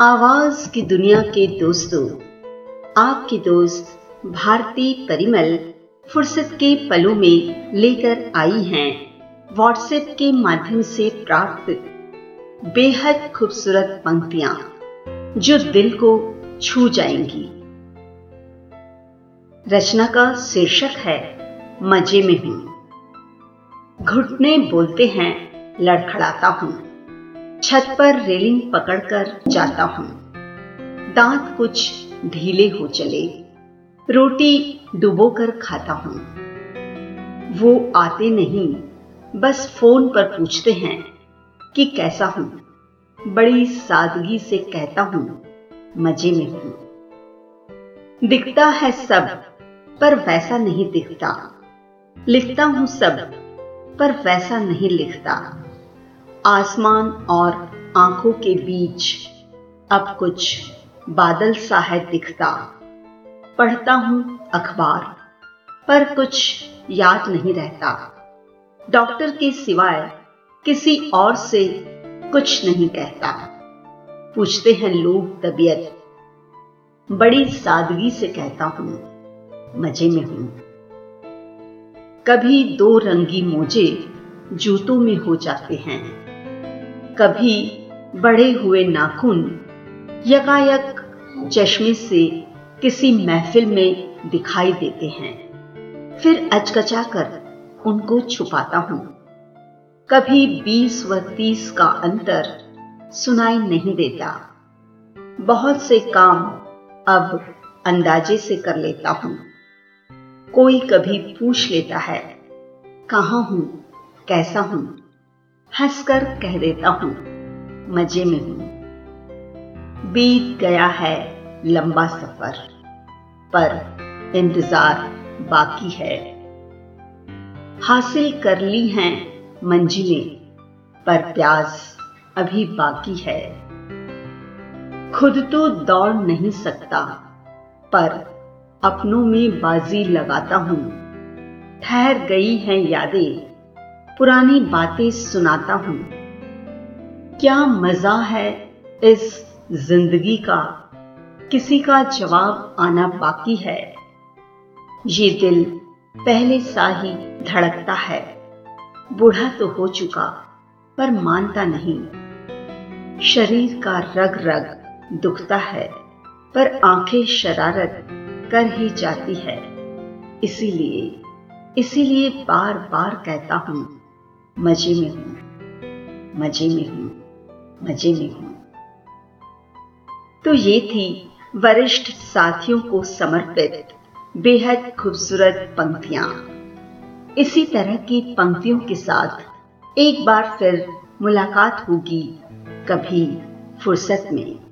आवाज़ की दुनिया के दोस्तों, आपकी दोस्त भारती परिमल फुर्सत के पलों में लेकर आई हैं। व्हाट्सएप के माध्यम से प्राप्त बेहद खूबसूरत पंक्तियाँ जो दिल को छू जाएँगी। रचना का शीर्षक है, मज़े में हूँ। घुटने बोलते हैं, लड़खड़ाता हूँ। छत पर रेलिंग पकड़कर जाता हूँ। दांत कुछ ढीले हो चले। रोटी डुबोकर खाता हूँ। वो आते नहीं, बस फ़ोन पर पूछते हैं कि कैसा हूँ। बड़ी सादगी से कहता हूँ, मज़े में हूँ। दिखता है सब, पर वैसा नहीं दिखता। लिखता हूँ सब, पर वैसा नहीं लिखता। आसमान और आँखों के बीच अब कुछ बादल सा है दिखता। पढ़ता हूँ अखबार, पर कुछ याद नहीं रहता। डॉक्टर के सिवाय किसी और से कुछ नहीं कहता। पूछते हैं लोग तबीयत। बड़ी सादगी से कहता हूँ, मज़े में हूँ। कभी दो रंगी मोजे जूतों में हो जाते हैं। कभी बड़े हुए नाखून, यकायक चश्मे से किसी महफिल में दिखाई देते हैं। फिर अचकचा कर उनको छुपाता हूँ। कभी बीस व तीस का अंतर सुनाई नहीं देता। बहुत से काम अब अंदाजे से कर लेता हूँ। कोई कभी पूछ लेता है, कहाँ हूँ? कैसा हूँ? हंसकर कह देता हूँ, मज़े में हूँ। बीत गया है लंबा सफ़र, पर इंतज़ार बाकी है। हासिल कर ली हैं मंजिलें, पर प्यास अभी बाकी है। खुद तो दौड़ नहीं सकता, पर अपनों में बाजी लगाता हूँ। ठहर गई हैं यादें पुरानी बातें सुनाता हूँ। क्या मज़ा है इस ज़िंदगी का? किसी का जवाब आना बाकी है। ये दिल पहले सा ही धड़कता है। बूढ़ा तो हो चुका, पर मानता नहीं। शरीर का रग रग दुखता है, पर आँखें शरारत कर ही जाती है। इसीलिए इसीलिए बार बार कहता हूँ मज़े में हूँ। मज़े में हूँ। मज़े में हूँ। तो ये थी वरिष्ठ साथियों को समर्पित बेहद खूबसूरत पंक्तियाँ। इसी तरह की पंक्तियों के साथ एक बार फिर मुलाकात होगी कभी फुर्सत में।